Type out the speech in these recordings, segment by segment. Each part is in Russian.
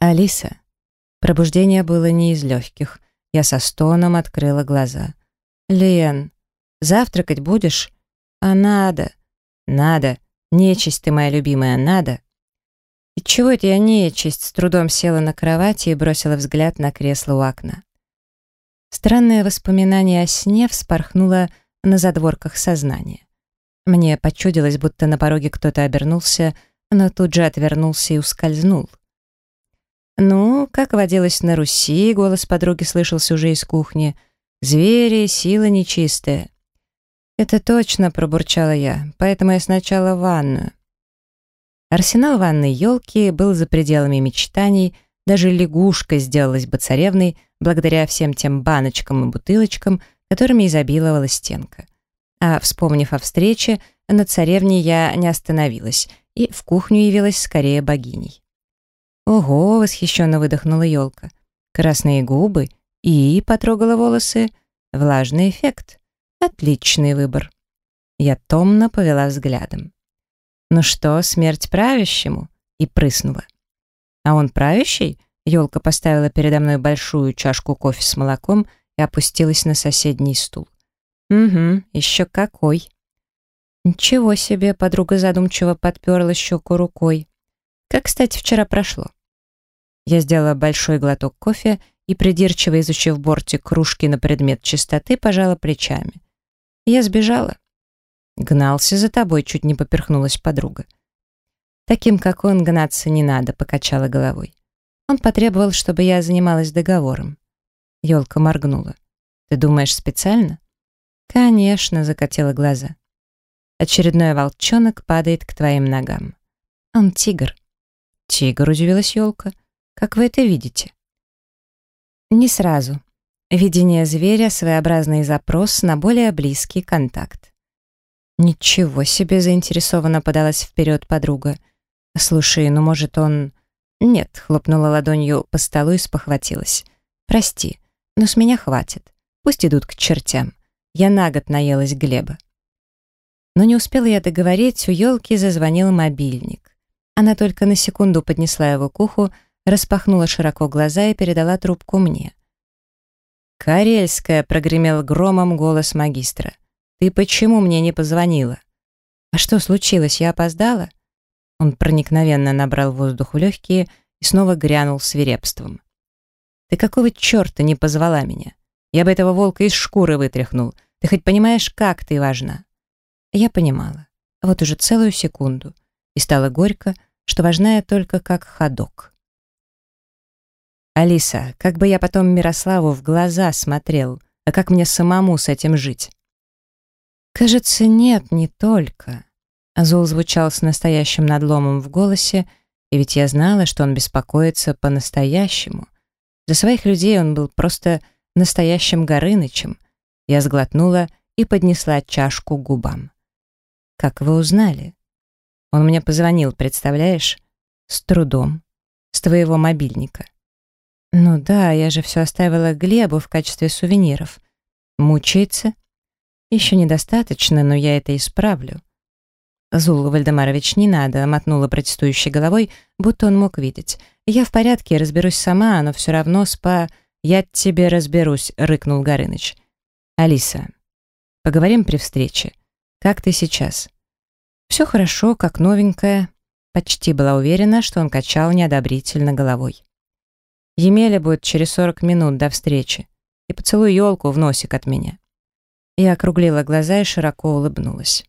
Алиса. Пробуждение было не из легких. Я со стоном открыла глаза. Лен, завтракать будешь? А надо. Надо. Нечисть ты моя любимая, надо. И чего это я нечисть? С трудом села на кровати и бросила взгляд на кресло у окна. Странное воспоминание о сне вспорхнуло на задворках сознания. Мне почудилось, будто на пороге кто-то обернулся, но тут же отвернулся и ускользнул. «Ну, как водилось на Руси», — голос подруги слышался уже из кухни. «Звери, сила нечистая». «Это точно», — пробурчала я, «поэтому я сначала в ванную». Арсенал ванной елки был за пределами мечтаний, даже лягушка сделалась бы царевной благодаря всем тем баночкам и бутылочкам, которыми изобиловала стенка. А вспомнив о встрече, на царевне я не остановилась и в кухню явилась скорее богиней. «Ого!» — восхищенно выдохнула елка. «Красные губы и...» — потрогала волосы. «Влажный эффект. Отличный выбор». Я томно повела взглядом. «Ну что, смерть правящему?» и прыснула. «А он правящий?» Елка поставила передо мной большую чашку кофе с молоком и опустилась на соседний стул. «Угу, еще какой!» «Ничего себе!» — подруга задумчиво подперла щеку рукой. «Как, кстати, вчера прошло?» Я сделала большой глоток кофе и, придирчиво изучив бортик кружки на предмет чистоты, пожала плечами. Я сбежала. «Гнался за тобой», — чуть не поперхнулась подруга. «Таким, как он, гнаться не надо», — покачала головой. Он потребовал, чтобы я занималась договором. Ёлка моргнула. «Ты думаешь, специально?» «Конечно», — закатила глаза. «Очередной волчонок падает к твоим ногам. Он тигр». «Тигр», — удивилась Ёлка. «Как вы это видите?» «Не сразу. Видение зверя — своеобразный запрос на более близкий контакт. «Ничего себе!» — заинтересованно подалась вперед подруга. «Слушай, ну, может, он...» «Нет», — хлопнула ладонью по столу и спохватилась. «Прости, но с меня хватит. Пусть идут к чертям. Я на год наелась Глеба». Но не успела я договорить, у елки зазвонил мобильник. Она только на секунду поднесла его к уху, распахнула широко глаза и передала трубку мне. «Карельская!» — прогремел громом голос магистра. «Ты почему мне не позвонила?» «А что случилось? Я опоздала?» Он проникновенно набрал воздух в легкие и снова грянул свирепством. «Ты какого черта не позвала меня? Я бы этого волка из шкуры вытряхнул. Ты хоть понимаешь, как ты важна?» Я понимала. Вот уже целую секунду. И стало горько, что важна я только как ходок. «Алиса, как бы я потом Мирославу в глаза смотрел, а как мне самому с этим жить?» Кажется, нет, не только. Азул звучал с настоящим надломом в голосе, и ведь я знала, что он беспокоится по-настоящему. За своих людей он был просто настоящим Горынычем. Я сглотнула и поднесла чашку к губам. «Как вы узнали?» Он мне позвонил, представляешь? С трудом. С твоего мобильника. Ну да, я же все оставила Глебу в качестве сувениров. Мучается? Еще недостаточно, но я это исправлю. Зул Вальдемарович, не надо, мотнула протестующей головой, будто он мог видеть. Я в порядке, разберусь сама, но все равно спа... Я тебе разберусь, рыкнул Горыныч. Алиса, поговорим при встрече. Как ты сейчас? Все хорошо, как новенькая. Почти была уверена, что он качал неодобрительно головой. Емеля будет через 40 минут до встречи. И поцелуй елку в носик от меня. Я округлила глаза и широко улыбнулась.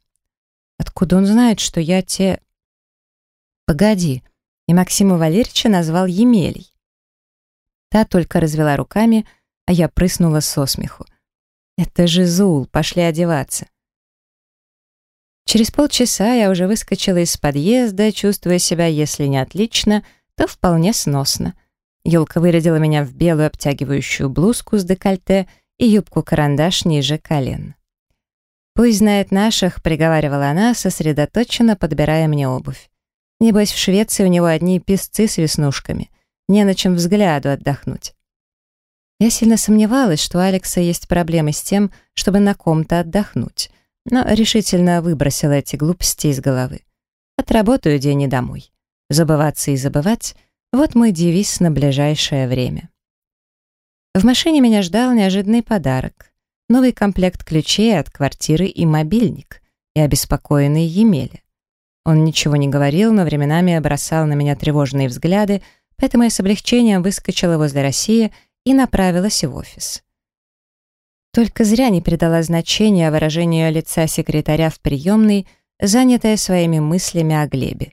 «Откуда он знает, что я те...» «Погоди!» И Максима Валерьевича назвал Емелей. Та только развела руками, а я прыснула со смеху. «Это же Зул, пошли одеваться!» Через полчаса я уже выскочила из подъезда, чувствуя себя, если не отлично, то вполне сносно. Ёлка вырядила меня в белую обтягивающую блузку с декольте — и юбку-карандаш ниже колен. «Пусть знает наших», — приговаривала она, сосредоточенно подбирая мне обувь. «Небось, в Швеции у него одни песцы с веснушками. Не на чем взгляду отдохнуть». Я сильно сомневалась, что у Алекса есть проблемы с тем, чтобы на ком-то отдохнуть, но решительно выбросила эти глупости из головы. Отработаю день и домой. Забываться и забывать Вот мой девиз на ближайшее время. В машине меня ждал неожиданный подарок. Новый комплект ключей от квартиры и мобильник, и обеспокоенный Емеля. Он ничего не говорил, но временами бросал на меня тревожные взгляды, поэтому я с облегчением выскочила возле России и направилась в офис. Только зря не придала значения выражению лица секретаря в приемной, занятая своими мыслями о Глебе.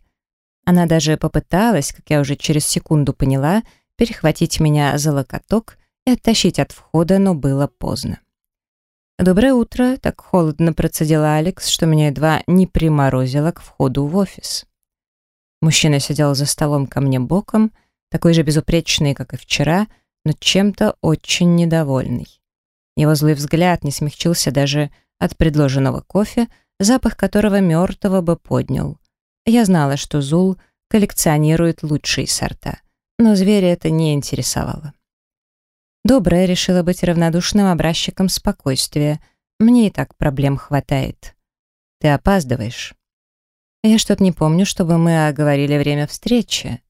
Она даже попыталась, как я уже через секунду поняла, перехватить меня за локоток и оттащить от входа, но было поздно. «Доброе утро», — так холодно процедила Алекс, что меня едва не приморозило к входу в офис. Мужчина сидел за столом ко мне боком, такой же безупречный, как и вчера, но чем-то очень недовольный. Его злой взгляд не смягчился даже от предложенного кофе, запах которого мертвого бы поднял. Я знала, что Зул коллекционирует лучшие сорта, но зверя это не интересовало. Добрая решила быть равнодушным образчиком спокойствия. Мне и так проблем хватает. Ты опаздываешь. Я что-то не помню, чтобы мы оговорили время встречи.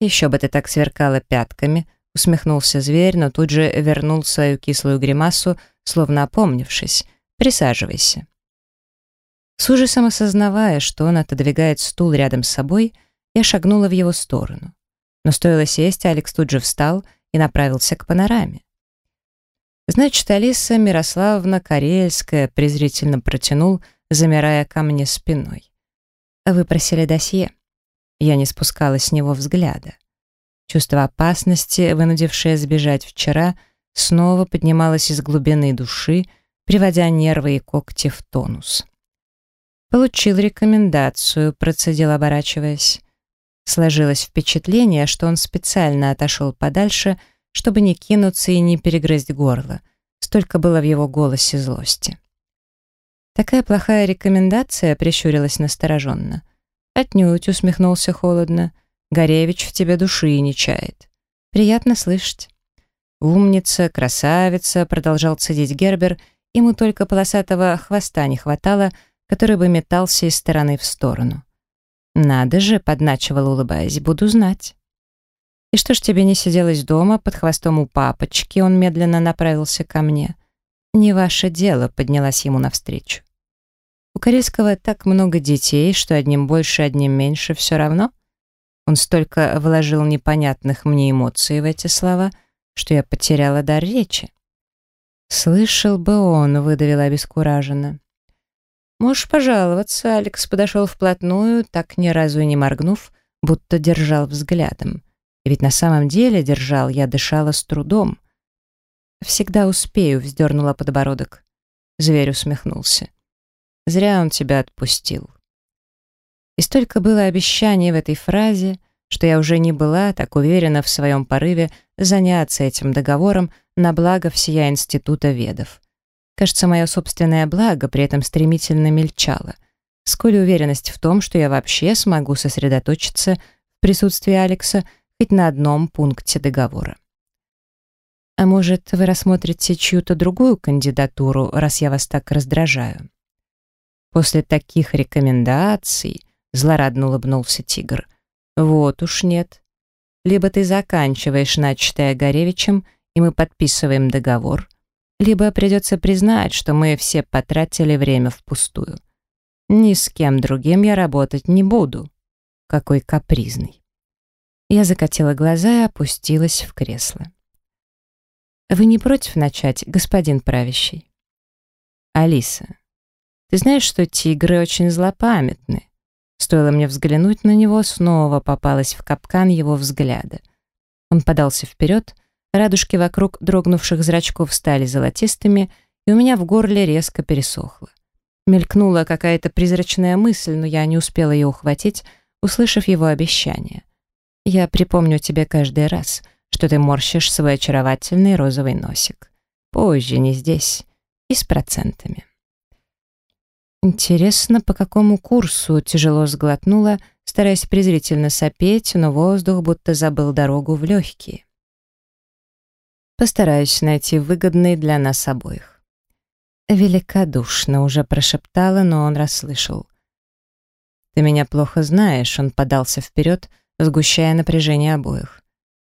Еще бы ты так сверкала пятками, усмехнулся зверь, но тут же вернул свою кислую гримасу, словно опомнившись. Присаживайся. С ужасом осознавая, что он отодвигает стул рядом с собой, я шагнула в его сторону. Но стоило сесть, Алекс тут же встал и направился к панораме. «Значит, Алиса Мирославовна Карельская презрительно протянул, замирая ко мне спиной. Вы просили досье?» Я не спускала с него взгляда. Чувство опасности, вынудившее сбежать вчера, снова поднималось из глубины души, приводя нервы и когти в тонус. «Получил рекомендацию», — процедил, оборачиваясь. Сложилось впечатление, что он специально отошел подальше, чтобы не кинуться и не перегрызть горло. Столько было в его голосе злости. «Такая плохая рекомендация», — прищурилась настороженно. «Отнюдь», — усмехнулся холодно. «Горевич в тебе души не чает. Приятно слышать». «Умница, красавица», — продолжал цедить Гербер. Ему только полосатого хвоста не хватало — который бы метался из стороны в сторону. «Надо же», — подначивала, улыбаясь, — «буду знать». «И что ж тебе не сиделось дома под хвостом у папочки?» Он медленно направился ко мне. «Не ваше дело», — поднялась ему навстречу. «У Карельского так много детей, что одним больше, одним меньше, все равно». Он столько вложил непонятных мне эмоций в эти слова, что я потеряла дар речи. «Слышал бы он», — выдавила обескураженно. «Можешь пожаловаться», — Алекс подошел вплотную, так ни разу и не моргнув, будто держал взглядом. И ведь на самом деле держал, я дышала с трудом. «Всегда успею», — вздернула подбородок. Зверь усмехнулся. «Зря он тебя отпустил». И столько было обещаний в этой фразе, что я уже не была так уверена в своем порыве заняться этим договором на благо всея Института ведов. Кажется, мое собственное благо при этом стремительно мельчало. Сколь уверенность в том, что я вообще смогу сосредоточиться в присутствии Алекса хоть на одном пункте договора. А может, вы рассмотрите чью-то другую кандидатуру, раз я вас так раздражаю? После таких рекомендаций, злорадно улыбнулся тигр, вот уж нет. Либо ты заканчиваешь начатое Горевичем, и мы подписываем договор, либо придется признать, что мы все потратили время впустую. Ни с кем другим я работать не буду. Какой капризный. Я закатила глаза и опустилась в кресло. «Вы не против начать, господин правящий?» «Алиса, ты знаешь, что тигры очень злопамятны?» Стоило мне взглянуть на него, снова попалась в капкан его взгляда. Он подался вперед, Радужки вокруг дрогнувших зрачков стали золотистыми, и у меня в горле резко пересохло. Мелькнула какая-то призрачная мысль, но я не успела ее ухватить, услышав его обещание. «Я припомню тебе каждый раз, что ты морщишь свой очаровательный розовый носик. Позже, не здесь, и с процентами». Интересно, по какому курсу тяжело сглотнула, стараясь презрительно сопеть, но воздух будто забыл дорогу в легкие. Постараюсь найти выгодный для нас обоих. Великодушно уже прошептала, но он расслышал. «Ты меня плохо знаешь», — он подался вперед, сгущая напряжение обоих.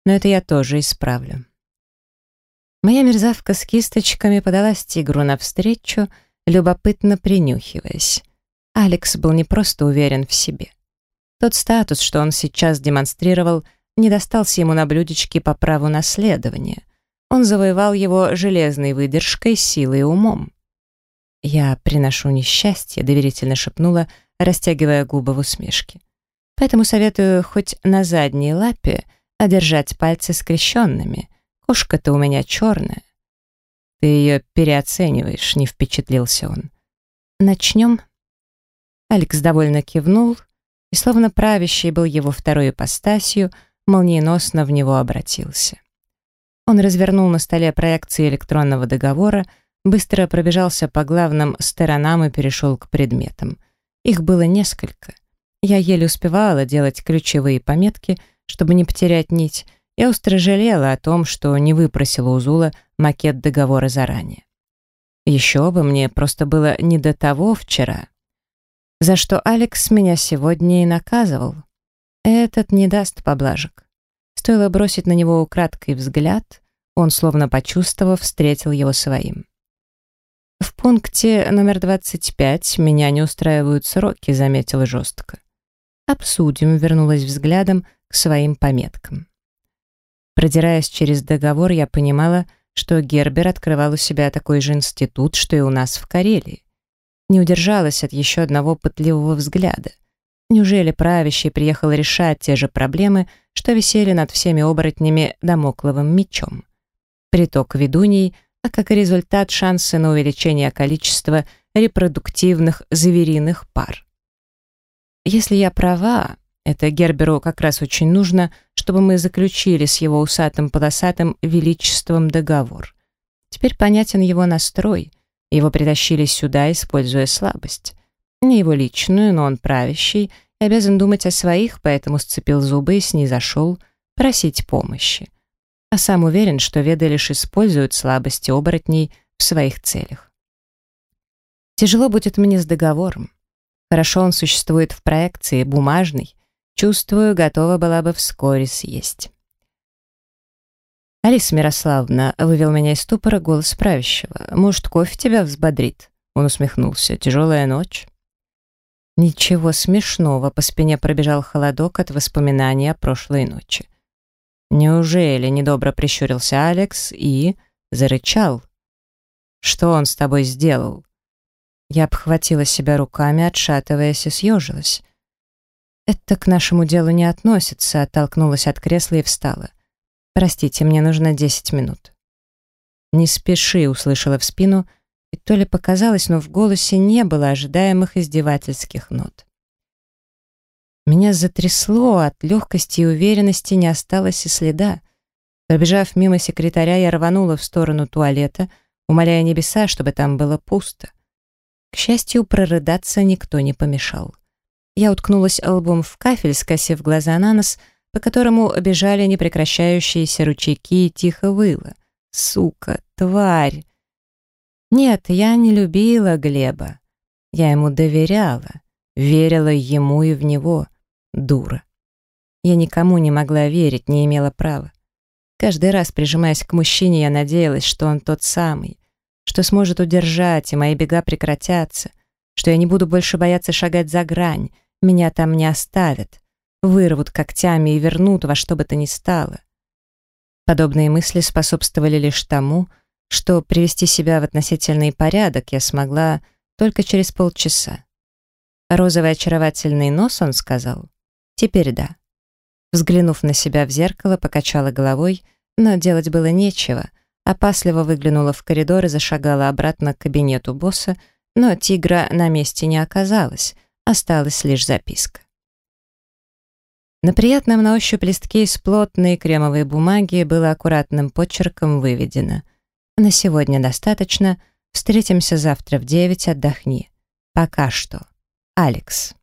Но это я тоже исправлю. Моя мерзавка с кисточками подалась тигру навстречу, любопытно принюхиваясь. Алекс был не просто уверен в себе. Тот статус, что он сейчас демонстрировал, не достался ему на блюдечке по праву наследования. Он завоевал его железной выдержкой, силой и умом. «Я приношу несчастье», — доверительно шепнула, растягивая губы в усмешке. «Поэтому советую хоть на задней лапе, а держать пальцы скрещенными. Кошка-то у меня черная». «Ты ее переоцениваешь», — не впечатлился он. «Начнем?» Алекс довольно кивнул, и, словно правящий был его второй ипостасью, молниеносно в него обратился. Он развернул на столе проекции электронного договора, быстро пробежался по главным сторонам и перешел к предметам. Их было несколько. Я еле успевала делать ключевые пометки, чтобы не потерять нить. Я остро жалела о том, что не выпросила у Зула макет договора заранее. Еще бы, мне просто было не до того вчера. За что Алекс меня сегодня и наказывал. Этот не даст поблажек. Стоило бросить на него украдкой взгляд, он, словно почувствовав, встретил его своим. «В пункте номер 25 меня не устраивают сроки», — заметила жестко. «Обсудим», — вернулась взглядом к своим пометкам. Продираясь через договор, я понимала, что Гербер открывал у себя такой же институт, что и у нас в Карелии. Не удержалась от еще одного пытливого взгляда. Неужели правящий приехал решать те же проблемы, что висели над всеми оборотнями домокловым мечом? Приток ведуней — а как результат шансы на увеличение количества репродуктивных звериных пар. Если я права, это Герберу как раз очень нужно, чтобы мы заключили с его усатым-полосатым величеством договор. Теперь понятен его настрой. Его притащили сюда, используя слабость. Не его личную, но он правящий и обязан думать о своих, поэтому сцепил зубы и снизошел просить помощи а сам уверен, что веды лишь используют слабости оборотней в своих целях. Тяжело будет мне с договором. Хорошо он существует в проекции, бумажный. Чувствую, готова была бы вскоре съесть. «Алиса Мирославовна», — вывел меня из ступора голос правящего. «Может, кофе тебя взбодрит?» Он усмехнулся. «Тяжелая ночь?» Ничего смешного, по спине пробежал холодок от воспоминаний о прошлой ночи. «Неужели?» — недобро прищурился Алекс и... зарычал. «Что он с тобой сделал?» Я обхватила себя руками, отшатываясь и съежилась. «Это к нашему делу не относится», — оттолкнулась от кресла и встала. «Простите, мне нужно десять минут». «Не спеши», — услышала в спину, и то ли показалось, но в голосе не было ожидаемых издевательских нот. Меня затрясло, от легкости и уверенности не осталось и следа. Пробежав мимо секретаря, я рванула в сторону туалета, умоляя небеса, чтобы там было пусто. К счастью, прорыдаться никто не помешал. Я уткнулась лбом в кафель, скосив глаза на нос, по которому бежали непрекращающиеся ручейки и тихо выла. «Сука! Тварь!» Нет, я не любила Глеба. Я ему доверяла, верила ему и в него — Дура. Я никому не могла верить, не имела права. Каждый раз, прижимаясь к мужчине, я надеялась, что он тот самый, что сможет удержать, и мои бега прекратятся, что я не буду больше бояться шагать за грань, меня там не оставят, вырвут когтями и вернут во что бы то ни стало. Подобные мысли способствовали лишь тому, что привести себя в относительный порядок я смогла только через полчаса. Розовый очаровательный нос, он сказал. Теперь да. Взглянув на себя в зеркало, покачала головой, но делать было нечего. Опасливо выглянула в коридор и зашагала обратно к кабинету босса, но тигра на месте не оказалось, осталась лишь записка. На приятном на ощупь листке из плотной кремовой бумаги было аккуратным почерком выведено. «На сегодня достаточно. Встретимся завтра в девять, отдохни. Пока что. Алекс».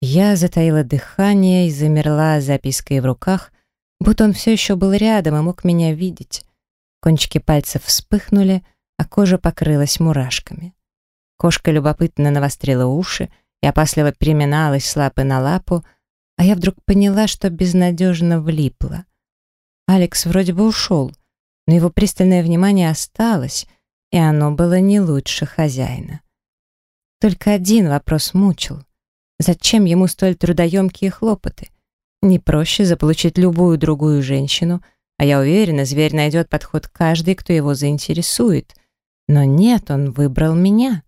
Я затаила дыхание и замерла с запиской в руках, будто он все еще был рядом и мог меня видеть. Кончики пальцев вспыхнули, а кожа покрылась мурашками. Кошка любопытно навострила уши и опасливо переминалась с лапы на лапу, А я вдруг поняла, что безнадежно влипла. Алекс вроде бы ушел, но его пристальное внимание осталось, и оно было не лучше хозяина. Только один вопрос мучил. Зачем ему столь трудоемкие хлопоты? Не проще заполучить любую другую женщину, а я уверена, зверь найдет подход каждый, кто его заинтересует. Но нет, он выбрал меня.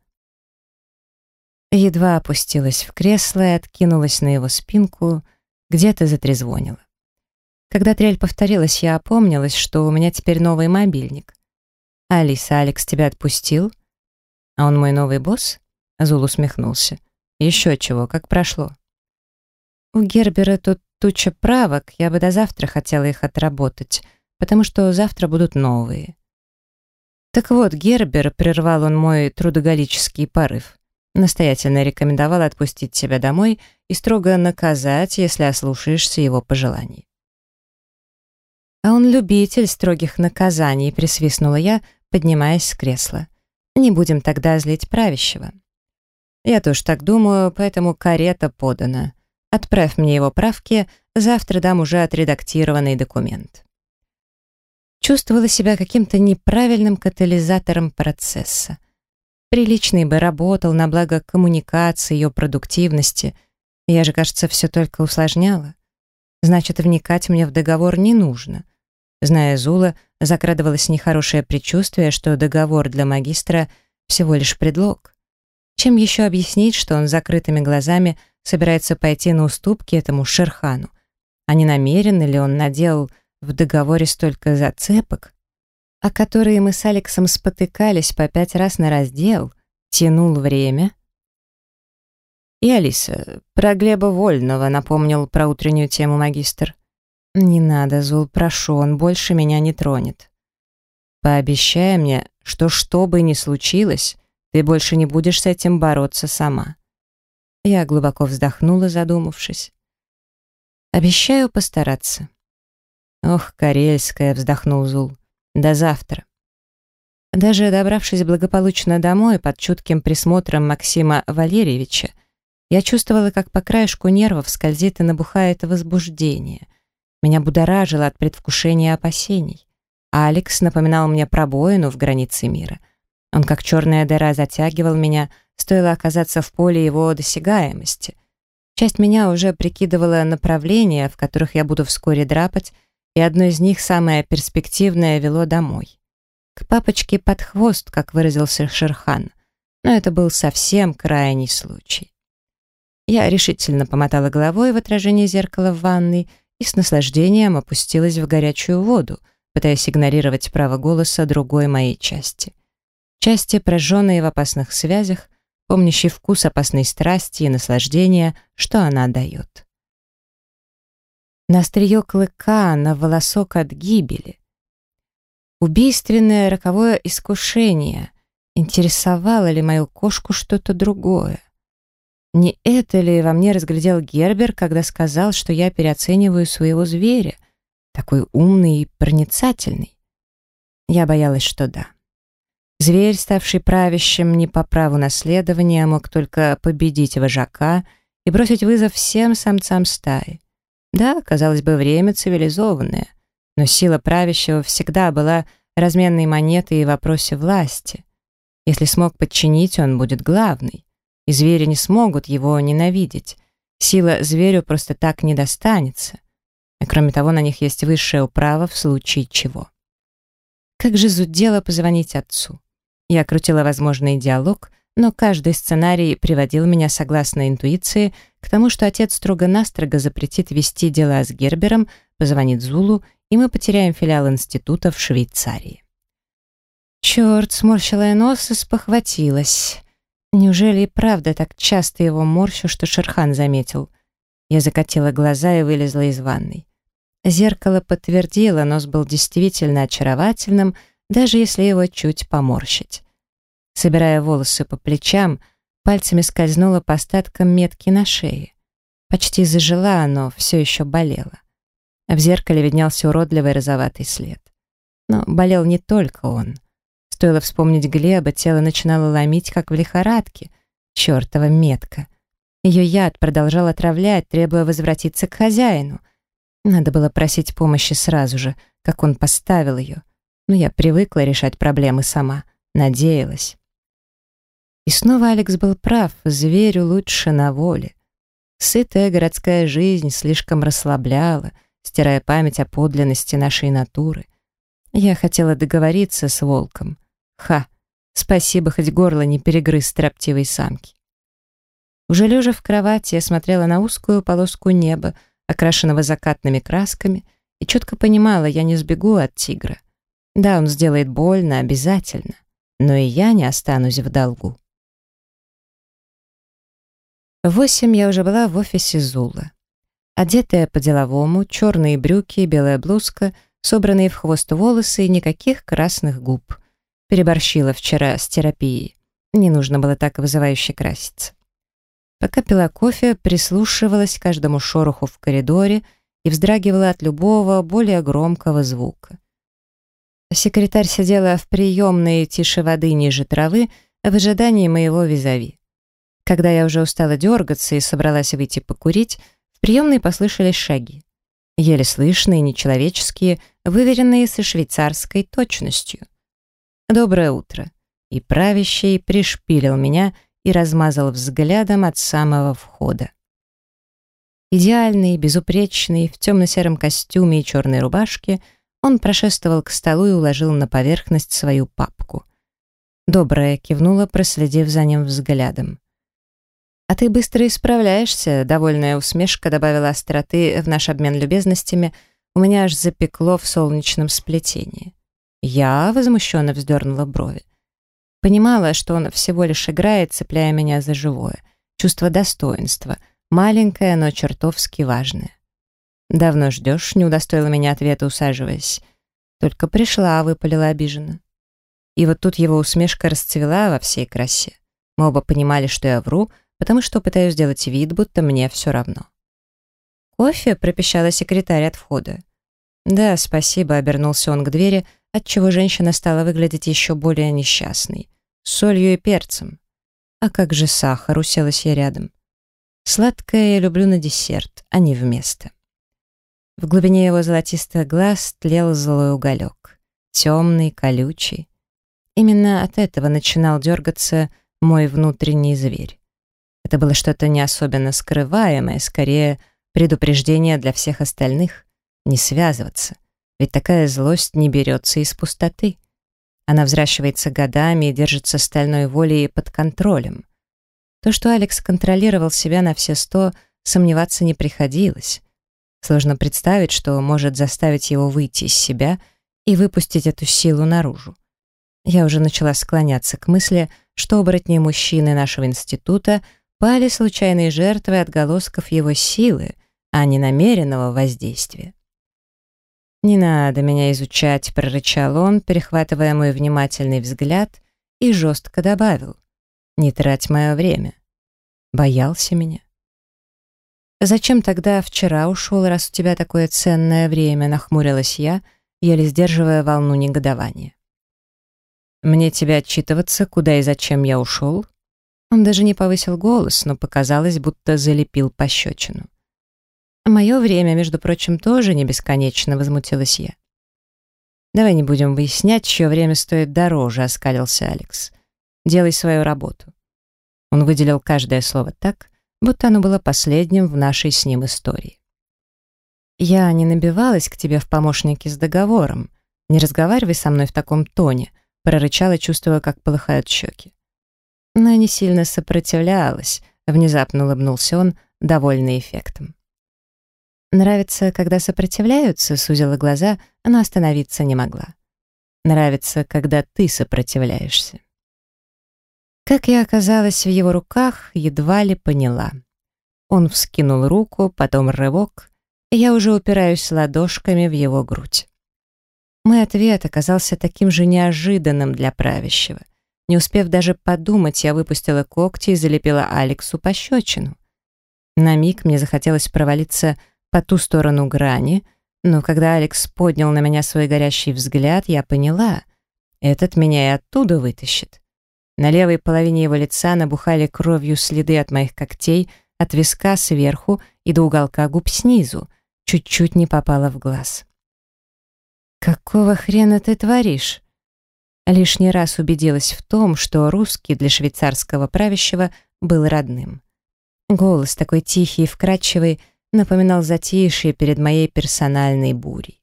Едва опустилась в кресло и откинулась на его спинку, где-то затрезвонила. Когда трель повторилась, я опомнилась, что у меня теперь новый мобильник. «Алиса, Алекс тебя отпустил?» «А он мой новый босс?» Зул усмехнулся. «Еще чего, как прошло?» «У Гербера тут туча правок, я бы до завтра хотела их отработать, потому что завтра будут новые». «Так вот, Гербер», — прервал он мой трудоголический порыв, настоятельно рекомендовал отпустить тебя домой и строго наказать, если ослушаешься его пожеланий. «А он любитель строгих наказаний», — присвистнула я, поднимаясь с кресла. «Не будем тогда злить правящего». «Я тоже так думаю, поэтому карета подана. Отправь мне его правки, завтра дам уже отредактированный документ». Чувствовала себя каким-то неправильным катализатором процесса. Приличный бы работал на благо коммуникации, ее продуктивности. Я же, кажется, все только усложняла. Значит, вникать мне в договор не нужно. Зная Зула, закрадывалось нехорошее предчувствие, что договор для магистра всего лишь предлог. Чем еще объяснить, что он закрытыми глазами собирается пойти на уступки этому Шерхану? А не намеренно ли он наделал в договоре столько зацепок, о которые мы с Алексом спотыкались по пять раз на раздел, тянул время. И Алиса, про Глеба Вольного напомнил про утреннюю тему магистр. «Не надо, Зул, прошу, он больше меня не тронет. Пообещай мне, что что бы ни случилось, ты больше не будешь с этим бороться сама». Я глубоко вздохнула, задумавшись. «Обещаю постараться». «Ох, Карельская», — вздохнул Зул. До завтра. Даже добравшись благополучно домой под чутким присмотром Максима Валерьевича, я чувствовала, как по краешку нервов скользит и набухает возбуждение. Меня будоражило от предвкушения опасений. А Алекс напоминал мне пробоину в границе мира. Он, как черная дыра, затягивал меня, стоило оказаться в поле его досягаемости. Часть меня уже прикидывала направления, в которых я буду вскоре драпать, и одно из них, самое перспективное, вело домой. К папочке под хвост, как выразился Шерхан. Но это был совсем крайний случай. Я решительно помотала головой в отражении зеркала в ванной и с наслаждением опустилась в горячую воду, пытаясь игнорировать право голоса другой моей части. Части, прожженной в опасных связях, помнящей вкус опасной страсти и наслаждения, что она дает на острие клыка, на волосок от гибели. Убийственное роковое искушение. Интересовало ли мою кошку что-то другое? Не это ли во мне разглядел Гербер, когда сказал, что я переоцениваю своего зверя, такой умный и проницательный? Я боялась, что да. Зверь, ставший правящим не по праву наследования, мог только победить вожака и бросить вызов всем самцам стаи. Да, казалось бы, время цивилизованное, но сила правящего всегда была разменной монетой в вопросе власти. Если смог подчинить, он будет главный. И звери не смогут его ненавидеть. Сила зверю просто так не достанется. И кроме того, на них есть высшее управа в случае чего. Как же зудело позвонить отцу? Я крутила возможный диалог, но каждый сценарий приводил меня, согласно интуиции, к тому, что отец строго-настрого запретит вести дела с Гербером, позвонит Зулу, и мы потеряем филиал института в Швейцарии. Черт, сморщила я нос и спохватилась. Неужели и правда так часто его морщу, что Шерхан заметил? Я закатила глаза и вылезла из ванной. Зеркало подтвердило, нос был действительно очаровательным, даже если его чуть поморщить. Собирая волосы по плечам, пальцами скользнула по остаткам метки на шее. Почти зажила, но все еще болела. А в зеркале виднелся уродливый розоватый след. Но болел не только он. Стоило вспомнить Глеба, тело начинало ломить, как в лихорадке. Чертова метка. Ее яд продолжал отравлять, требуя возвратиться к хозяину. Надо было просить помощи сразу же, как он поставил ее. Но я привыкла решать проблемы сама, надеялась. И снова Алекс был прав, зверю лучше на воле. Сытая городская жизнь слишком расслабляла, стирая память о подлинности нашей натуры. Я хотела договориться с волком. Ха! Спасибо, хоть горло не перегрыз строптивой самки. Уже лежа в кровати, я смотрела на узкую полоску неба, окрашенного закатными красками, и четко понимала, я не сбегу от тигра. Да, он сделает больно, обязательно, но и я не останусь в долгу. Восемь я уже была в офисе Зула. Одетая по-деловому, черные брюки, белая блузка, собранные в хвост волосы и никаких красных губ. Переборщила вчера с терапией. Не нужно было так вызывающе краситься. Пока пила кофе, прислушивалась к каждому шороху в коридоре и вздрагивала от любого, более громкого звука. Секретарь сидела в приемной тише воды ниже травы в ожидании моего визави. Когда я уже устала дергаться и собралась выйти покурить, в приемной послышались шаги. Еле слышные, нечеловеческие, выверенные со швейцарской точностью. «Доброе утро!» И правящий пришпилил меня и размазал взглядом от самого входа. Идеальный, безупречный, в темно-сером костюме и черной рубашке, он прошествовал к столу и уложил на поверхность свою папку. Добрая кивнула, проследив за ним взглядом. «А ты быстро исправляешься», — довольная усмешка добавила остроты в наш обмен любезностями. У меня аж запекло в солнечном сплетении. Я возмущенно вздернула брови. Понимала, что он всего лишь играет, цепляя меня за живое. Чувство достоинства. Маленькое, но чертовски важное. «Давно ждешь?» — не удостоила меня ответа, усаживаясь. «Только пришла», — выпалила обиженно. И вот тут его усмешка расцвела во всей красе. Мы оба понимали, что я вру — потому что пытаюсь сделать вид, будто мне все равно. «Кофе?» — пропищала секретарь от входа. «Да, спасибо», — обернулся он к двери, отчего женщина стала выглядеть еще более несчастной. С солью и перцем. «А как же сахар?» — уселась я рядом. «Сладкое я люблю на десерт, а не вместо». В глубине его золотистых глаз тлел злой уголек. Темный, колючий. Именно от этого начинал дергаться мой внутренний зверь. Это было что-то не особенно скрываемое, скорее предупреждение для всех остальных. Не связываться. Ведь такая злость не берется из пустоты. Она взращивается годами и держится стальной волей под контролем. То, что Алекс контролировал себя на все сто, сомневаться не приходилось. Сложно представить, что может заставить его выйти из себя и выпустить эту силу наружу. Я уже начала склоняться к мысли, что оборотни мужчины нашего института пали случайные жертвы отголосков его силы, а не намеренного воздействия. «Не надо меня изучать», — прорычал он, перехватывая мой внимательный взгляд, и жестко добавил. «Не трать мое время». Боялся меня. «Зачем тогда вчера ушел, раз у тебя такое ценное время?» — нахмурилась я, еле сдерживая волну негодования. «Мне тебя отчитываться, куда и зачем я ушел?» Он даже не повысил голос, но показалось, будто залепил пощечину. «Мое время, между прочим, тоже не бесконечно», — возмутилась я. «Давай не будем выяснять, чье время стоит дороже», — оскалился Алекс. «Делай свою работу». Он выделил каждое слово так, будто оно было последним в нашей с ним истории. «Я не набивалась к тебе в помощники с договором. Не разговаривай со мной в таком тоне», — прорычала, чувствуя, как полыхают щеки но не сильно сопротивлялась, внезапно улыбнулся он, довольный эффектом. «Нравится, когда сопротивляются?» — сузила глаза, но остановиться не могла. «Нравится, когда ты сопротивляешься». Как я оказалась в его руках, едва ли поняла. Он вскинул руку, потом рывок, и я уже упираюсь ладошками в его грудь. Мой ответ оказался таким же неожиданным для правящего — не успев даже подумать, я выпустила когти и залепила Алексу пощечину. На миг мне захотелось провалиться по ту сторону грани, но когда Алекс поднял на меня свой горящий взгляд, я поняла, этот меня и оттуда вытащит. На левой половине его лица набухали кровью следы от моих когтей, от виска сверху и до уголка губ снизу, чуть-чуть не попала в глаз. «Какого хрена ты творишь?» Лишний раз убедилась в том, что русский для швейцарского правящего был родным. Голос такой тихий и вкрадчивый напоминал затишье перед моей персональной бурей.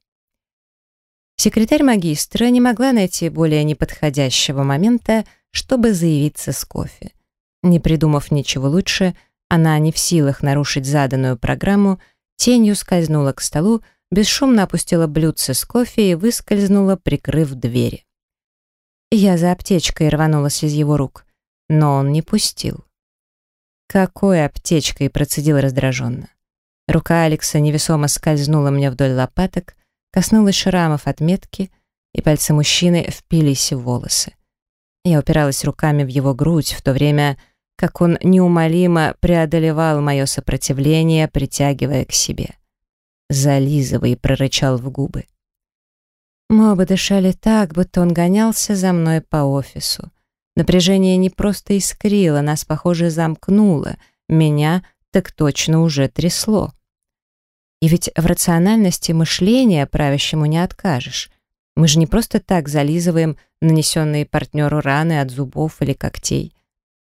Секретарь магистра не могла найти более неподходящего момента, чтобы заявиться с кофе. Не придумав ничего лучше, она не в силах нарушить заданную программу, тенью скользнула к столу, бесшумно опустила блюдце с кофе и выскользнула, прикрыв двери. Я за аптечкой рванулась из его рук, но он не пустил. «Какой аптечкой?» — процедил раздраженно. Рука Алекса невесомо скользнула мне вдоль лопаток, коснулась шрамов от метки, и пальцы мужчины впились в волосы. Я упиралась руками в его грудь, в то время как он неумолимо преодолевал мое сопротивление, притягивая к себе. «Зализывай», — прорычал в губы. Мы оба дышали так, будто он гонялся за мной по офису. Напряжение не просто искрило, нас, похоже, замкнуло. Меня так точно уже трясло. И ведь в рациональности мышления правящему не откажешь. Мы же не просто так зализываем нанесенные партнеру раны от зубов или когтей.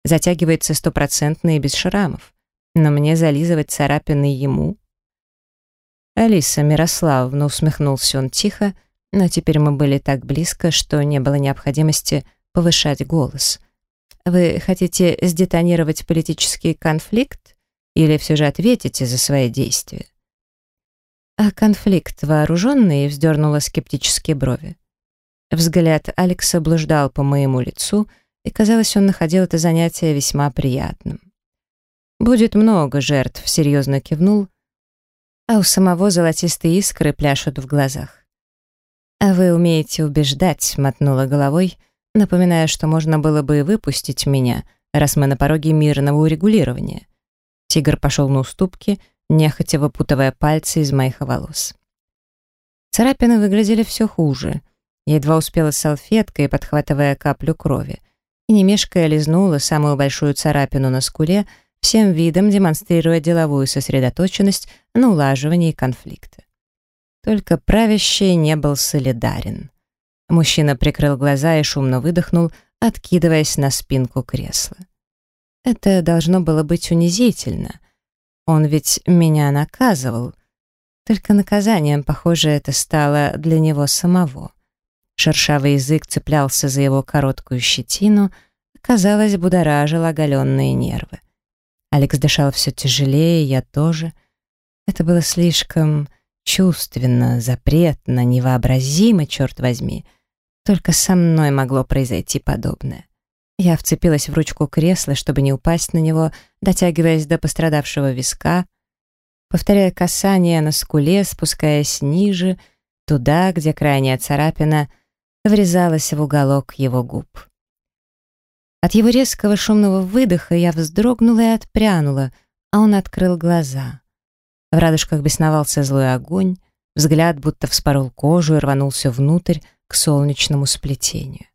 Затягивается стопроцентно и без шрамов. Но мне зализывать царапины ему. Алиса Мирославовна усмехнулся он тихо, но теперь мы были так близко, что не было необходимости повышать голос. Вы хотите сдетонировать политический конфликт или все же ответите за свои действия? А конфликт вооруженный вздернула скептические брови. Взгляд Алекса блуждал по моему лицу, и, казалось, он находил это занятие весьма приятным. «Будет много жертв», — серьезно кивнул, а у самого золотистые искры пляшут в глазах. «А вы умеете убеждать», — мотнула головой, напоминая, что можно было бы выпустить меня, раз мы на пороге мирного урегулирования. Тигр пошел на уступки — нехотя выпутывая пальцы из моих волос. Царапины выглядели все хуже. Я едва успела салфеткой, подхватывая каплю крови, и не мешкая лизнула самую большую царапину на скуле, всем видом демонстрируя деловую сосредоточенность на улаживании конфликта. Только правящий не был солидарен. Мужчина прикрыл глаза и шумно выдохнул, откидываясь на спинку кресла. Это должно было быть унизительно, он ведь меня наказывал. Только наказанием, похоже, это стало для него самого. Шершавый язык цеплялся за его короткую щетину, казалось, будоражил оголенные нервы. Алекс дышал все тяжелее, я тоже. Это было слишком чувственно, запретно, невообразимо, черт возьми. Только со мной могло произойти подобное. Я вцепилась в ручку кресла, чтобы не упасть на него, дотягиваясь до пострадавшего виска, повторяя касание на скуле, спускаясь ниже, туда, где крайняя царапина врезалась в уголок его губ. От его резкого шумного выдоха я вздрогнула и отпрянула, а он открыл глаза. В радужках бесновался злой огонь, взгляд будто вспорол кожу и рванулся внутрь к солнечному сплетению.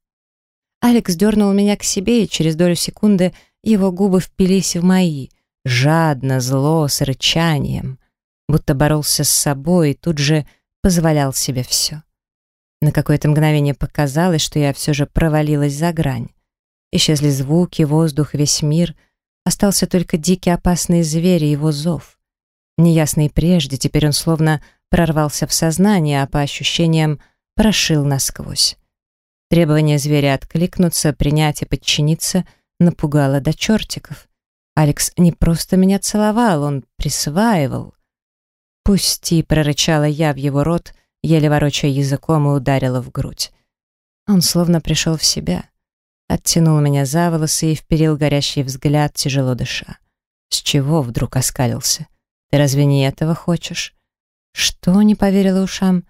Алекс дернул меня к себе, и через долю секунды его губы впились в мои, жадно, зло, с рычанием, будто боролся с собой и тут же позволял себе все. На какое-то мгновение показалось, что я все же провалилась за грань. Исчезли звуки, воздух, весь мир. Остался только дикий опасный зверь и его зов. Неясный прежде, теперь он словно прорвался в сознание, а по ощущениям прошил насквозь. Требование зверя откликнуться, принять и подчиниться напугало до чертиков. Алекс не просто меня целовал, он присваивал. «Пусти!» — прорычала я в его рот, еле ворочая языком и ударила в грудь. Он словно пришел в себя. Оттянул меня за волосы и вперил горящий взгляд, тяжело дыша. С чего вдруг оскалился? Ты разве не этого хочешь? Что, не поверила ушам?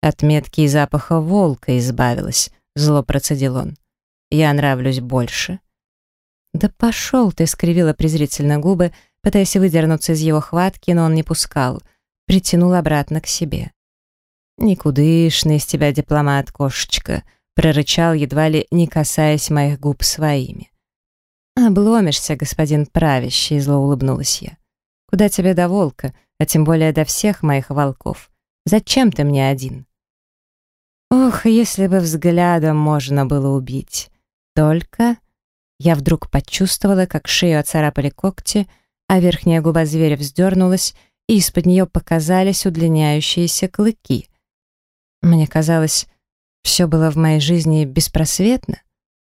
От метки и запаха волка избавилась. Зло процедил он. «Я нравлюсь больше». «Да пошел ты!» — скривила презрительно губы, пытаясь выдернуться из его хватки, но он не пускал. Притянул обратно к себе. «Никудышный из тебя дипломат, кошечка!» — прорычал, едва ли не касаясь моих губ своими. «Обломишься, господин правящий», — зло улыбнулась я. «Куда тебе до волка, а тем более до всех моих волков? Зачем ты мне один?» Ох, если бы взглядом можно было убить. Только я вдруг почувствовала, как шею оцарапали когти, а верхняя губа зверя вздернулась, и из-под нее показались удлиняющиеся клыки. Мне казалось, все было в моей жизни беспросветно.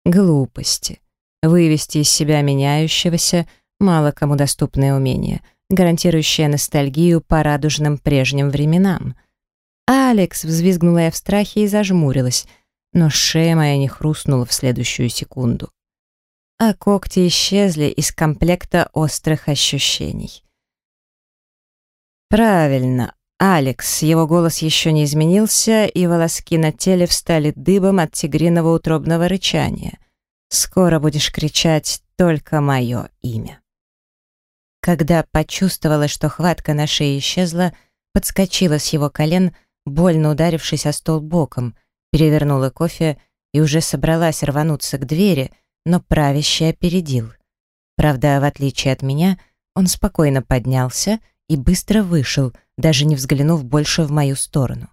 Глупости. Вывести из себя меняющегося, мало кому доступное умение, гарантирующее ностальгию по радужным прежним временам. «Алекс!» — взвизгнула я в страхе и зажмурилась, но шея моя не хрустнула в следующую секунду. А когти исчезли из комплекта острых ощущений. «Правильно, Алекс!» Его голос еще не изменился, и волоски на теле встали дыбом от тигриного утробного рычания — Скоро будешь кричать только мое имя. Когда почувствовала, что хватка на шее исчезла, подскочила с его колен, больно ударившись о стол боком, перевернула кофе и уже собралась рвануться к двери, но правящий опередил. Правда, в отличие от меня, он спокойно поднялся и быстро вышел, даже не взглянув больше в мою сторону.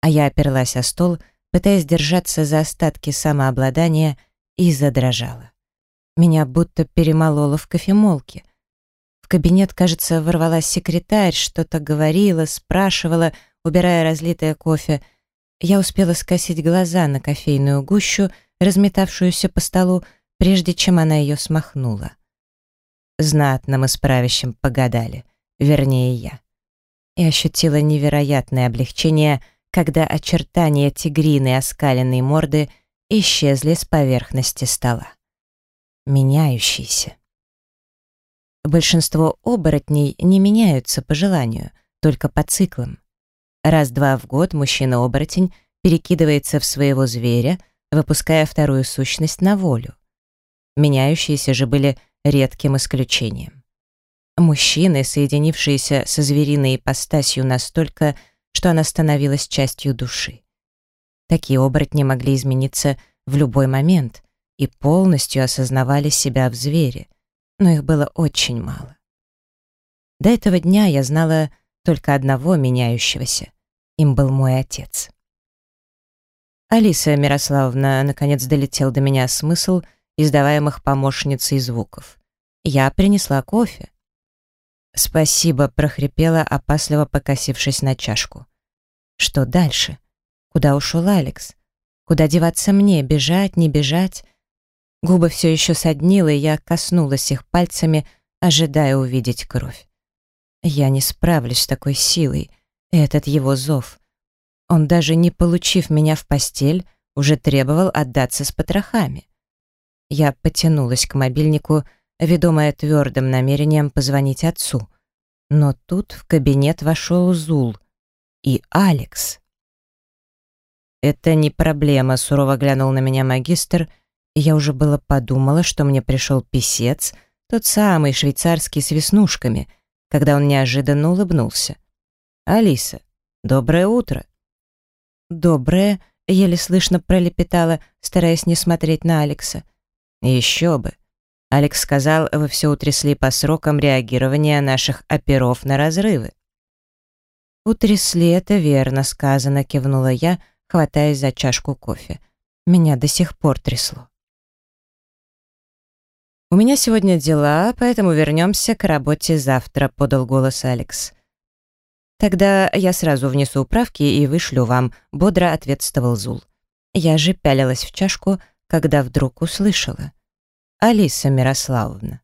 А я оперлась о стол, пытаясь держаться за остатки самообладания — и задрожала. Меня будто перемололо в кофемолке. Кабинет, кажется, ворвалась секретарь, что-то говорила, спрашивала, убирая разлитое кофе. Я успела скосить глаза на кофейную гущу, разметавшуюся по столу, прежде чем она ее смахнула. Знатно мы с правящим погадали, вернее я. И ощутила невероятное облегчение, когда очертания тигриной оскаленной морды — исчезли с поверхности стола. Меняющиеся. Большинство оборотней не меняются по желанию, только по циклам. Раз-два в год мужчина-оборотень перекидывается в своего зверя, выпуская вторую сущность на волю. Меняющиеся же были редким исключением. Мужчины, соединившиеся со звериной ипостасью настолько, что она становилась частью души. Такие оборотни могли измениться в любой момент и полностью осознавали себя в звере, но их было очень мало. До этого дня я знала только одного меняющегося. Им был мой отец. Алиса Мирославовна наконец долетел до меня смысл издаваемых помощницей звуков. Я принесла кофе. «Спасибо», — прохрипела, опасливо покосившись на чашку. «Что дальше?» Куда ушел Алекс? Куда деваться мне? Бежать, не бежать? Губы все еще соднило, и я коснулась их пальцами, ожидая увидеть кровь. Я не справлюсь с такой силой. Этот его зов. Он даже не получив меня в постель, уже требовал отдаться с потрохами. Я потянулась к мобильнику, ведомая твердым намерением позвонить отцу. Но тут в кабинет вошел Зул и Алекс. «Это не проблема», — сурово глянул на меня магистр, я уже было подумала, что мне пришел писец, тот самый швейцарский с веснушками, когда он неожиданно улыбнулся. «Алиса, доброе утро». «Доброе», — еле слышно пролепетала, стараясь не смотреть на Алекса. «Еще бы». Алекс сказал, вы все утрясли по срокам реагирования наших оперов на разрывы. «Утрясли, это верно сказано», — кивнула я, хватаясь за чашку кофе. Меня до сих пор трясло. «У меня сегодня дела, поэтому вернемся к работе завтра», — подал голос Алекс. «Тогда я сразу внесу управки и вышлю вам», — бодро ответствовал Зул. Я же пялилась в чашку, когда вдруг услышала. «Алиса Мирославовна».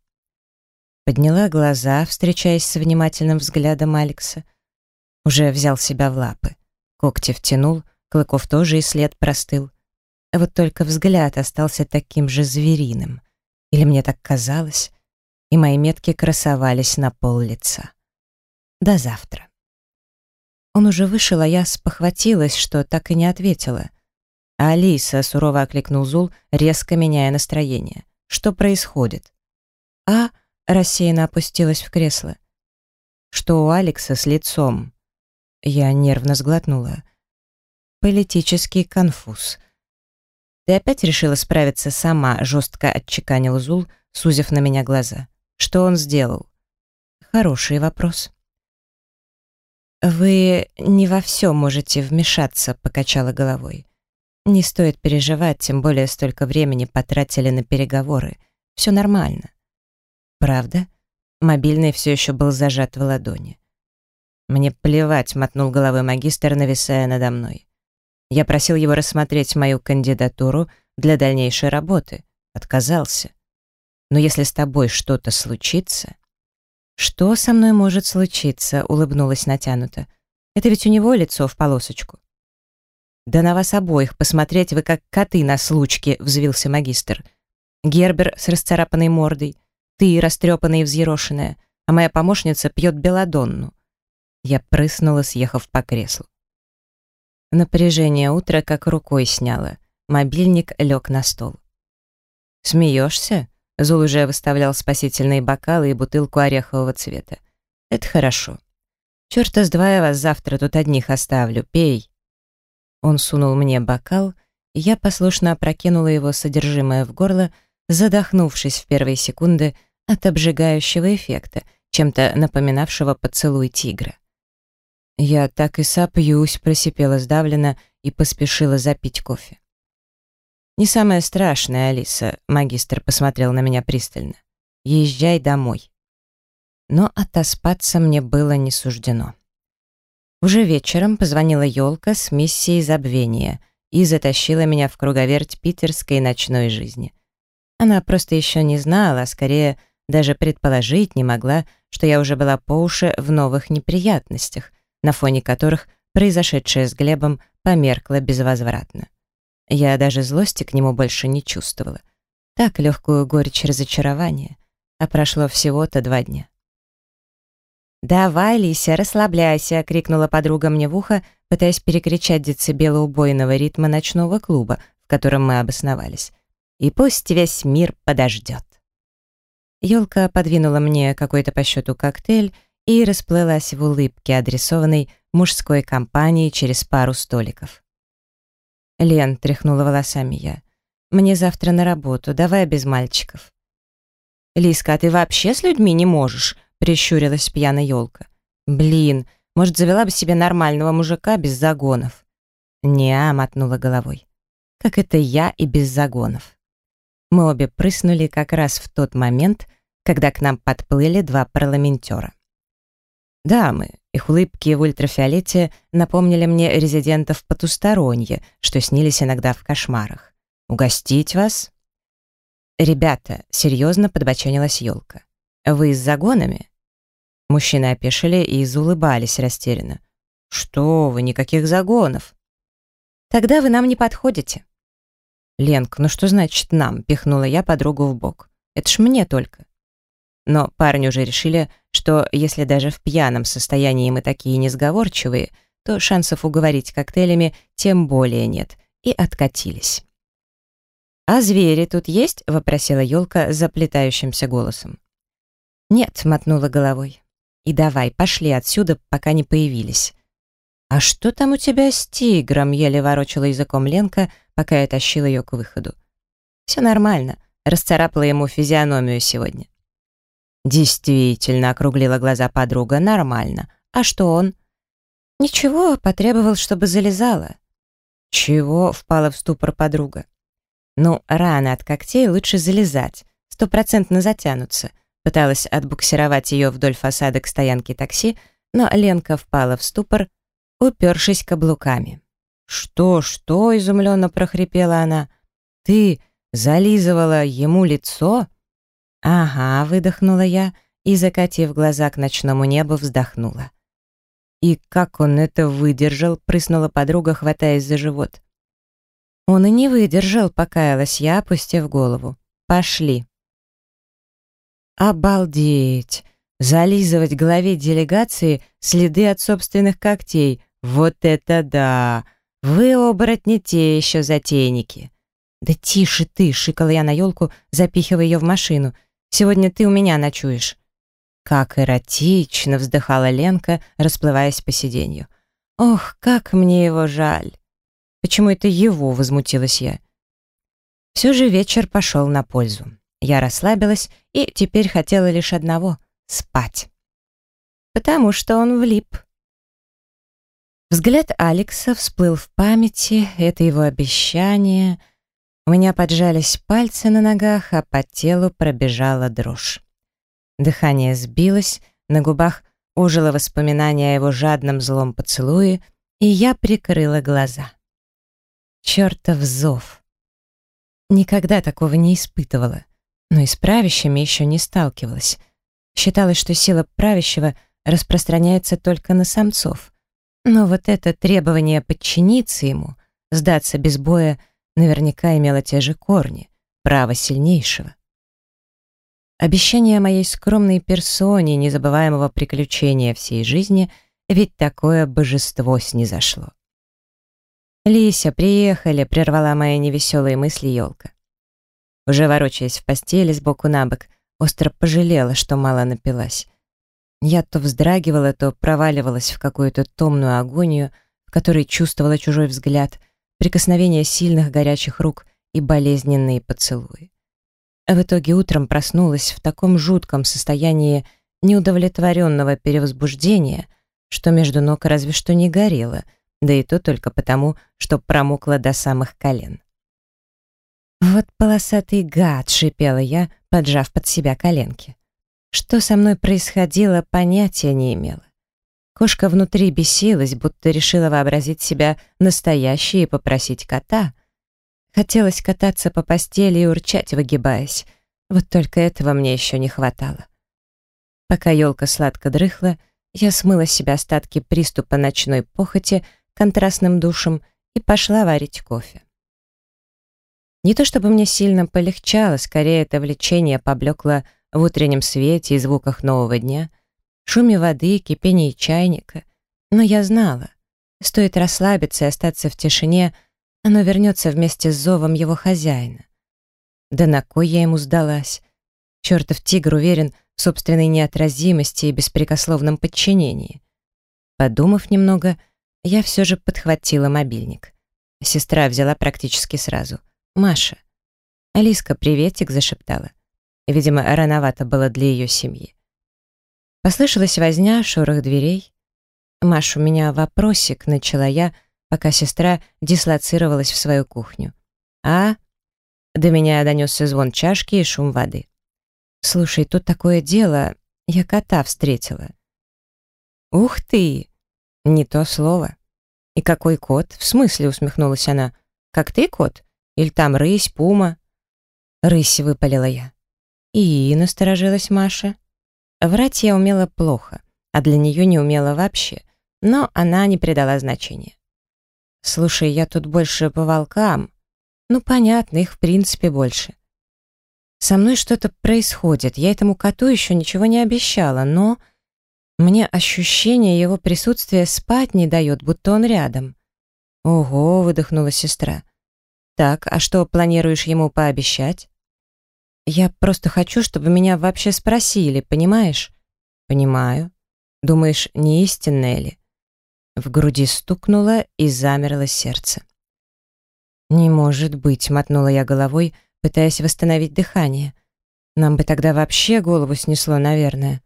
Подняла глаза, встречаясь с внимательным взглядом Алекса. Уже взял себя в лапы. Когти втянул — Клыков тоже и след простыл. Вот только взгляд остался таким же звериным. Или мне так казалось? И мои метки красовались на пол лица. До завтра. Он уже вышел, а я спохватилась, что так и не ответила. «Алиса», — сурово окликнул Зул, резко меняя настроение. «Что происходит?» «А», — рассеянно опустилась в кресло. «Что у Алекса с лицом?» Я нервно сглотнула. Политический конфуз. Ты опять решила справиться сама, жестко отчеканил Зул, сузив на меня глаза. Что он сделал? Хороший вопрос. «Вы не во все можете вмешаться», — покачала головой. «Не стоит переживать, тем более столько времени потратили на переговоры. Все нормально». «Правда?» Мобильный все еще был зажат в ладони. «Мне плевать», — мотнул головой магистр, нависая надо мной. Я просил его рассмотреть мою кандидатуру для дальнейшей работы. Отказался. Но если с тобой что-то случится... «Что со мной может случиться?» — улыбнулась натянуто. «Это ведь у него лицо в полосочку». «Да на вас обоих посмотреть вы как коты на случке», — взвился магистр. «Гербер с расцарапанной мордой, ты растрепанная и взъерошенная, а моя помощница пьет белодонну». Я прыснула, съехав по креслу. Напряжение утра как рукой сняло. Мобильник лег на стол. «Смеешься?» Зул уже выставлял спасительные бокалы и бутылку орехового цвета. «Это хорошо. Чёрта с два я вас завтра тут одних оставлю. Пей». Он сунул мне бокал, и я послушно опрокинула его содержимое в горло, задохнувшись в первые секунды от обжигающего эффекта, чем-то напоминавшего поцелуй тигра. «Я так и сопьюсь», — просипела сдавленно и поспешила запить кофе. «Не самое страшное, Алиса», — магистр посмотрел на меня пристально. «Езжай домой». Но отоспаться мне было не суждено. Уже вечером позвонила елка с миссией забвения и затащила меня в круговерть питерской ночной жизни. Она просто еще не знала, а скорее даже предположить не могла, что я уже была по уши в новых неприятностях, на фоне которых произошедшее с Глебом померкло безвозвратно. Я даже злости к нему больше не чувствовала. Так легкую горечь разочарования. А прошло всего-то два дня. «Давай, Лися, расслабляйся!» — крикнула подруга мне в ухо, пытаясь перекричать децибелы убойного ритма ночного клуба, в котором мы обосновались. «И пусть весь мир подождет!» Ёлка подвинула мне какой-то по счету коктейль и расплылась в улыбке, адресованной мужской компании через пару столиков. «Лен», — тряхнула волосами я, — «мне завтра на работу, давай без мальчиков». «Лиска, а ты вообще с людьми не можешь?» — прищурилась пьяная елка. «Блин, может, завела бы себе нормального мужика без загонов?» «Не-а», мотнула головой. «Как это я и без загонов?» Мы обе прыснули как раз в тот момент, когда к нам подплыли два парламентера. «Дамы, их улыбки в ультрафиолете напомнили мне резидентов потусторонье, что снились иногда в кошмарах. «Угостить вас?» «Ребята», — серьезно подбоченилась елка. «Вы с загонами?» Мужчины опешили и заулыбались растерянно. «Что вы, никаких загонов!» «Тогда вы нам не подходите». «Ленк, ну что значит «нам»?» — пихнула я подругу в бок. «Это ж мне только». Но парни уже решили, что если даже в пьяном состоянии мы такие несговорчивые, то шансов уговорить коктейлями тем более нет, и откатились. «А звери тут есть?» — вопросила елка заплетающимся голосом. «Нет», — мотнула головой. «И давай, пошли отсюда, пока не появились». «А что там у тебя с тигром?» — еле ворочала языком Ленка, пока я тащила ее к выходу. «Все нормально», — расцарапала ему физиономию сегодня. Действительно, округлила глаза подруга, нормально. А что он? Ничего, потребовал, чтобы залезала. Чего? Впала в ступор подруга. Ну, рано от когтей лучше залезать. Стопроцентно затянуться. Пыталась отбуксировать ее вдоль фасада к стоянке такси, но Ленка впала в ступор, упершись каблуками. «Что, что?» — изумленно прохрипела она. «Ты зализывала ему лицо?» «Ага», — выдохнула я и, закатив глаза к ночному небу, вздохнула. «И как он это выдержал?» — прыснула подруга, хватаясь за живот. «Он и не выдержал», — покаялась я, опустив голову. «Пошли». «Обалдеть! Зализывать главе делегации следы от собственных когтей. Вот это да! Вы, оборотни, те еще затейники!» «Да тише ты!» — шикала я на елку, запихивая ее в машину — Сегодня ты у меня ночуешь». «Как эротично!» — вздыхала Ленка, расплываясь по сиденью. «Ох, как мне его жаль!» «Почему это его?» — возмутилась я. Все же вечер пошел на пользу. Я расслабилась и теперь хотела лишь одного — спать. Потому что он влип. Взгляд Алекса всплыл в памяти, это его обещание. У меня поджались пальцы на ногах, а по телу пробежала дрожь. Дыхание сбилось, на губах ожило воспоминание о его жадном злом поцелуе, и я прикрыла глаза. Чертов зов. Никогда такого не испытывала, но и с правящими еще не сталкивалась. Считалось, что сила правящего распространяется только на самцов. Но вот это требование подчиниться ему, сдаться без боя, наверняка имело те же корни, право сильнейшего. Обещание моей скромной персоне незабываемого приключения всей жизни, ведь такое божество снизошло. «Лися, приехали!» — прервала мои невеселые мысли елка. Уже ворочаясь в постели сбоку на бок, остро пожалела, что мало напилась. Я то вздрагивала, то проваливалась в какую-то томную агонию, в которой чувствовала чужой взгляд, прикосновение сильных горячих рук и болезненные поцелуи. В итоге утром проснулась в таком жутком состоянии неудовлетворенного перевозбуждения, что между ног разве что не горело — да и то только потому, что промокла до самых колен. «Вот полосатый гад!» — шипела я, поджав под себя коленки. Что со мной происходило, понятия не имела. Кошка внутри бесилась, будто решила вообразить себя настоящей и попросить кота. Хотелось кататься по постели и урчать, выгибаясь. Вот только этого мне еще не хватало. Пока елка сладко дрыхла, я смыла с себя остатки приступа ночной похоти, контрастным душем и пошла варить кофе. Не то чтобы мне сильно полегчало, скорее это влечение поблекло в утреннем свете и звуках нового дня, шуме воды, кипении чайника. Но я знала, стоит расслабиться и остаться в тишине, оно вернется вместе с зовом его хозяина. Да на кой я ему сдалась? Чертов тигр уверен в собственной неотразимости и беспрекословном подчинении. Подумав немного, я все же подхватила мобильник. Сестра взяла практически сразу. «Маша». «Алиска, приветик», — зашептала. Видимо, рановато было для ее семьи. Послышалась возня, шорох дверей. «Маш, у меня вопросик», — начала я, пока сестра дислоцировалась в свою кухню. «А?» До меня донесся звон чашки и шум воды. «Слушай, тут такое дело. Я кота встретила». «Ух ты!» «Не то слово». «И какой кот?» «В смысле?» — усмехнулась она. «Как ты кот? Или там рысь, пума?» «Рысь», — выпалила я. «И?» — насторожилась Маша. Врать я умела плохо, а для нее не умела вообще, но она не придала значения. «Слушай, я тут больше по волкам. Ну, понятно, их в принципе больше. Со мной что-то происходит, я этому коту еще ничего не обещала, но...» Мне ощущение его присутствия спать не дает, будто он рядом. «Ого!» — выдохнула сестра. «Так, а что планируешь ему пообещать?» «Я просто хочу, чтобы меня вообще спросили, понимаешь?» «Понимаю. Думаешь, не истинное ли?» В груди стукнуло и замерло сердце. «Не может быть», — мотнула я головой, пытаясь восстановить дыхание. «Нам бы тогда вообще голову снесло, наверное».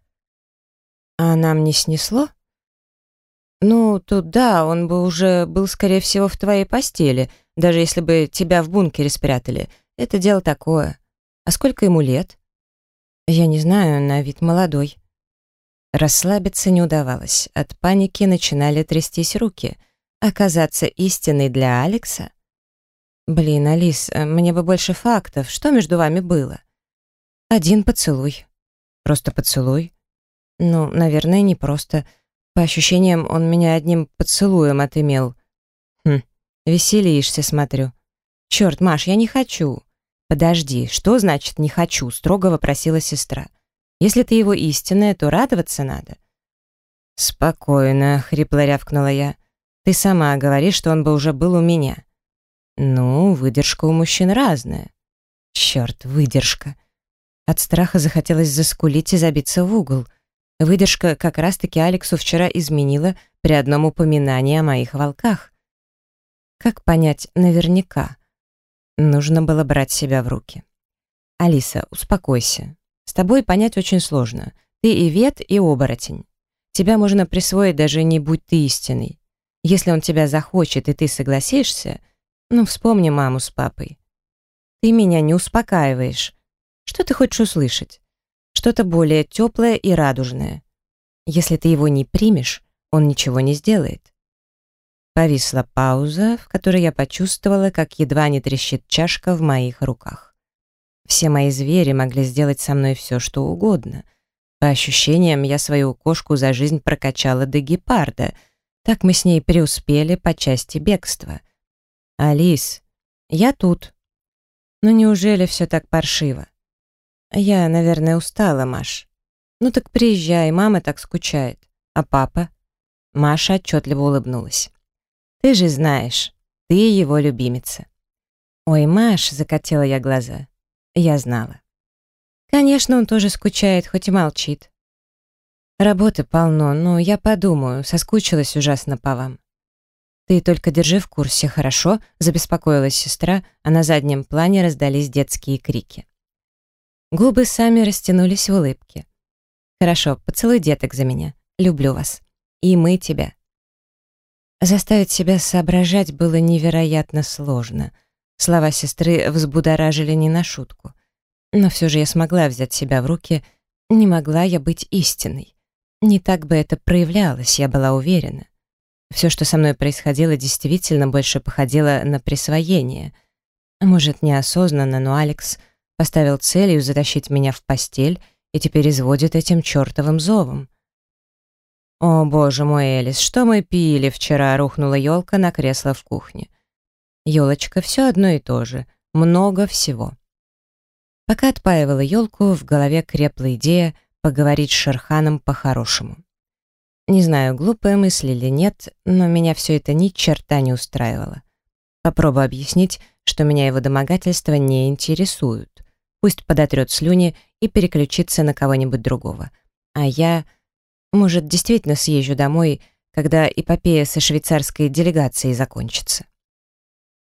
А нам не снесло? Ну, тут да, он бы уже был, скорее всего, в твоей постели, даже если бы тебя в бункере спрятали. Это дело такое. А сколько ему лет? Я не знаю, на вид молодой. Расслабиться не удавалось. От паники начинали трястись руки. Оказаться истиной для Алекса? Блин, Алис, мне бы больше фактов. Что между вами было? Один поцелуй. Просто поцелуй. Ну, наверное, не просто. По ощущениям, он меня одним поцелуем отымел. Хм, веселишься, смотрю. Черт, Маш, я не хочу. Подожди, что значит «не хочу»? Строго вопросила сестра. Если ты его истинная, то радоваться надо. Спокойно, хрипло рявкнула я. Ты сама говоришь, что он бы уже был у меня. Ну, выдержка у мужчин разная. Черт, выдержка. От страха захотелось заскулить и забиться в угол — Выдержка как раз-таки Алексу вчера изменила при одном упоминании о моих волках. Как понять наверняка? Нужно было брать себя в руки. «Алиса, успокойся. С тобой понять очень сложно. Ты и вет, и оборотень. Тебя можно присвоить, даже не будь ты истинный. Если он тебя захочет, и ты согласишься, ну, вспомни маму с папой. Ты меня не успокаиваешь. Что ты хочешь услышать? Что-то более теплое и радужное. Если ты его не примешь, он ничего не сделает. Повисла пауза, в которой я почувствовала, как едва не трещит чашка в моих руках. Все мои звери могли сделать со мной все, что угодно. По ощущениям, я свою кошку за жизнь прокачала до гепарда. Так мы с ней преуспели по части бегства. «Алис, я тут». «Ну неужели все так паршиво?» «Я, наверное, устала, Маш». «Ну так приезжай, мама так скучает. А папа?» Маша отчетливо улыбнулась. «Ты же знаешь, ты его любимица». «Ой, Маш», — закатила я глаза. Я знала. Конечно, он тоже скучает, хоть и молчит. Работы полно, но я подумаю, соскучилась ужасно по вам. Ты только держи в курсе, хорошо? Забеспокоилась сестра, а на заднем плане раздались детские крики. Губы сами растянулись в улыбке. Хорошо, поцелуй деток за меня. Люблю вас. И мы тебя. Заставить себя соображать было невероятно сложно. Слова сестры взбудоражили не на шутку. Но все же я смогла взять себя в руки, не могла я быть истинной. Не так бы это проявлялось, я была уверена. Все, что со мной происходило, действительно больше походило на присвоение. Может, неосознанно, но Алекс поставил целью затащить меня в постель и теперь изводит этим чертовым зовом. «О, боже мой, Элис, что мы пили вчера?» — рухнула елка на кресло в кухне. Елочка, все одно и то же. Много всего. Пока отпаивала елку, в голове крепла идея поговорить с Шерханом по-хорошему. Не знаю, глупая мысль или нет, но меня все это ни черта не устраивало. Попробую объяснить, что меня его домогательства не интересуют. Пусть подотрет слюни и переключится на кого-нибудь другого. А я, может, действительно съезжу домой, когда эпопея со швейцарской делегацией закончится.